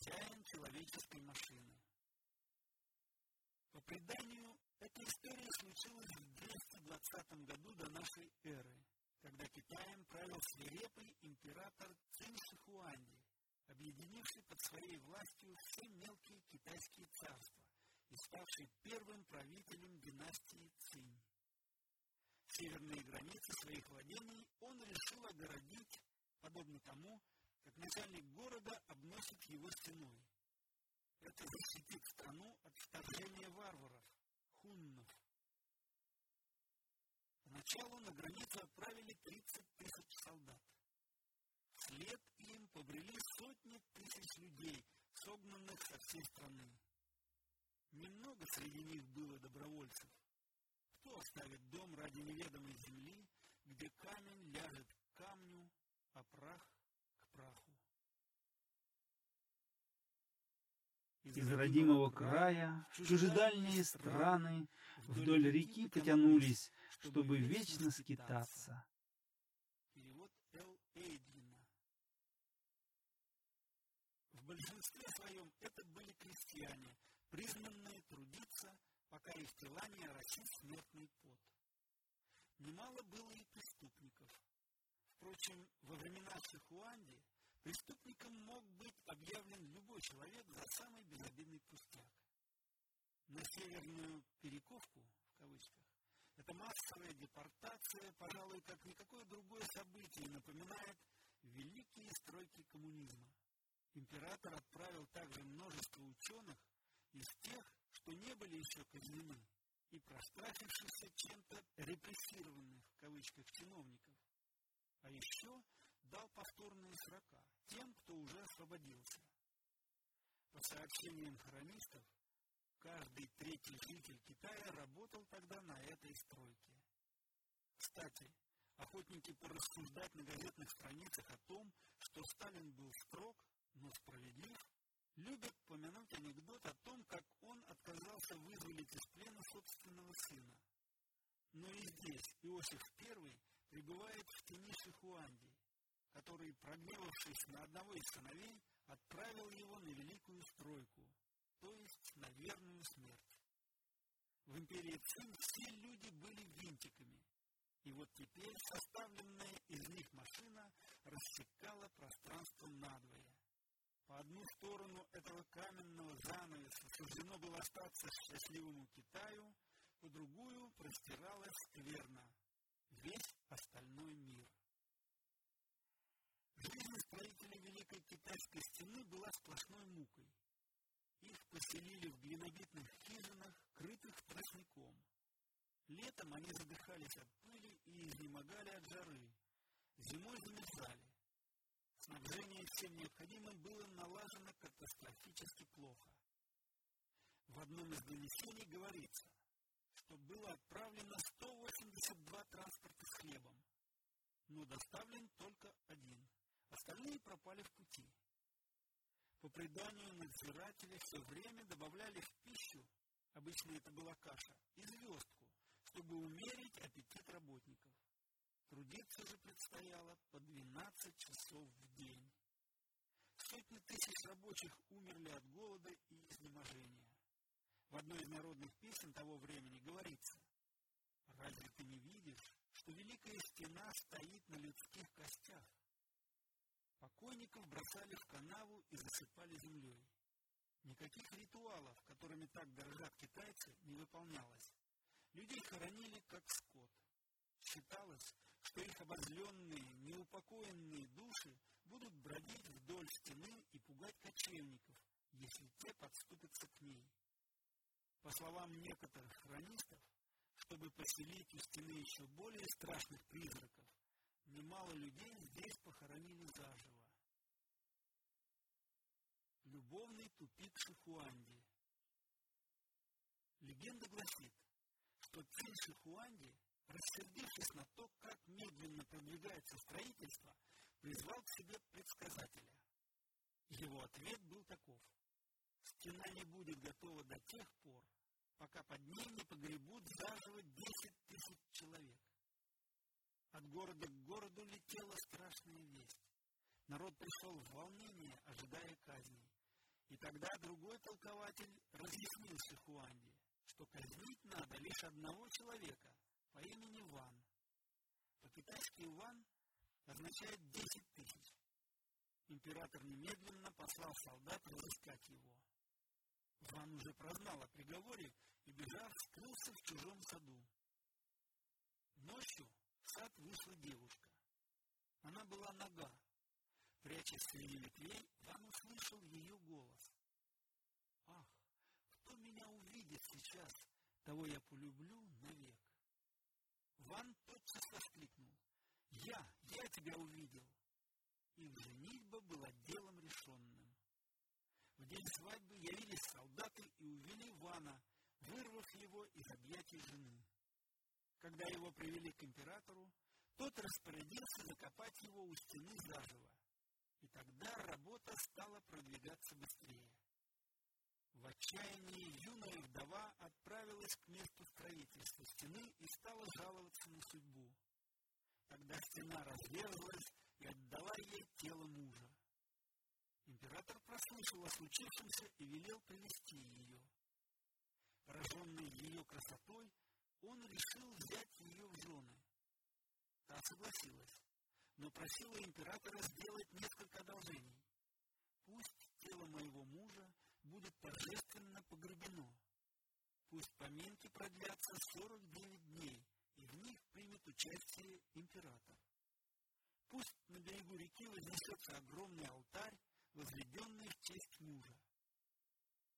хозяин человеческой машины. По преданию, эта история случилась в 220 году до нашей эры, когда Китаем правил свирепый император Цинь Шихуанди, объединивший под своей властью все мелкие китайские царства и ставший первым правителем династии Цинь. Северные границы своих владений он решил огородить, подобно тому, как начальник города обносит его стеной. Это защитит страну от вторжения варваров, хуннов. Поначалу на границу отправили 30 тысяч солдат. Вслед им побрели сотни тысяч людей, согнанных со всей страны. Немного среди них было добровольцев. Кто оставит дом ради неведомой земли, где камень ляжет к камню, а прах праху? Из родимого края в чужедальние страны вдоль реки потянулись, чтобы вечно скитаться. Перевод Л. Эйдлина. В большинстве своем это были крестьяне, признанные трудиться, пока их тела не оросит смертный пот. Немало было и преступников. Впрочем, во времена Шихуанди преступником мог быть объявлен любой человек за самый безобидный пустяк. На северную «перековку» в кавычках эта массовая депортация, пожалуй, как никакое другое событие, напоминает великие стройки коммунизма. Император отправил также множество ученых из тех, что не были еще казнены, и прославившихся чем-то репрессированных, в кавычках, чиновников. А еще дал повторные срока тем, кто уже освободился. По сообщениям хронистов, каждый третий житель Китая работал тогда на этой стройке. Кстати, охотники порассуждать на газетных страницах о том, что Сталин был строг, но справедлив, любят помянуть анекдот о том, как он отказался вызволить из плена собственного сына. Но и здесь Иосиф I пребывает в тени Шихуанди, который, прогневавшись на одного из сыновей, отправил его на великую стройку, то есть на верную смерть. В империи Цин все люди были винтиками, и вот теперь составленная из них машина рассекала пространство надвое. По одну сторону этого каменного занавеса суждено было остаться счастливому Китаю, по другую простиралась скверна, весь остальной мир. Жизнь строителей Великой Китайской стены была сплошной мукой. Их поселили в глинобитных хижинах, крытых тростником. Летом они задыхались от пыли и изнемогали от жары. Зимой замерзали. Снабжение всем необходимым было налажено катастрофически плохо. В одном из донесений говорится, что было отправлено 182 транспорта с хлебом, но доставлен только. Остальные пропали в пути. По преданию надзирателя все время добавляли в пищу, обычно это была каша, и звездку, чтобы умерить аппетит работников. Трудиться же предстояло по 12 часов в день. Сотни тысяч рабочих умерли от голода и изнеможения. В одной из народных песен того времени говорится «Разве ты не видишь, что великая стена стоит на людских костях?» Покойников бросали в канаву и засыпали землей. Никаких ритуалов, которыми так дорожат китайцы, не выполнялось. Людей хоронили как скот. Считалось, что их обозленные, неупокоенные души будут бродить вдоль стены и пугать кочевников, если те подступятся к ней. По словам некоторых хронистов, чтобы поселить у стены еще более страшных призраков, немало людей здесь похоронили заживо. Любовный тупик Шихуанди. Легенда гласит, что царь Шихуанди рассердившись на то, как медленно продвигается строительство, призвал к себе предсказателя. Его ответ был таков. Стена не будет готова до тех пор, пока под ней не погребут заживо 10 тысяч человек. От города к городу летела страшная весть. Народ пришел в волнение, ожидая казни. И тогда другой толкователь разъяснил Шихуанди, что казнить надо лишь одного человека по имени Ван. По-китайски Ван означает «десять тысяч». Император немедленно послал солдат разыскать его. Ван уже прознал о Прячась среди ветвей, Ван услышал ее голос. «Ах, кто меня увидит сейчас, того я полюблю навек». Ван тотчас воскликнул. «Я, я тебя увидел!» Их женитьба была делом решенным. В день свадьбы явились солдаты и увели Вана, вырвав его из объятий жены. Когда его привели к императору, тот распорядился закопать его у стены заживо. И тогда работа стала продвигаться быстрее. В отчаянии юная вдова отправилась к месту строительства стены и стала жаловаться на судьбу. Тогда стена разверзлась и отдала ей тело мужа. Император прослышал о случившемся и велел привести ее. Пораженный ее красотой, он решил взять ее в жены. Та согласилась, но просила императора сделать несколько одолжений. Пусть тело моего мужа будет торжественно погребено. Пусть поминки продлятся 49 дней, и в них примет участие император. Пусть на берегу реки вознесется огромный алтарь, возведенный в честь мужа.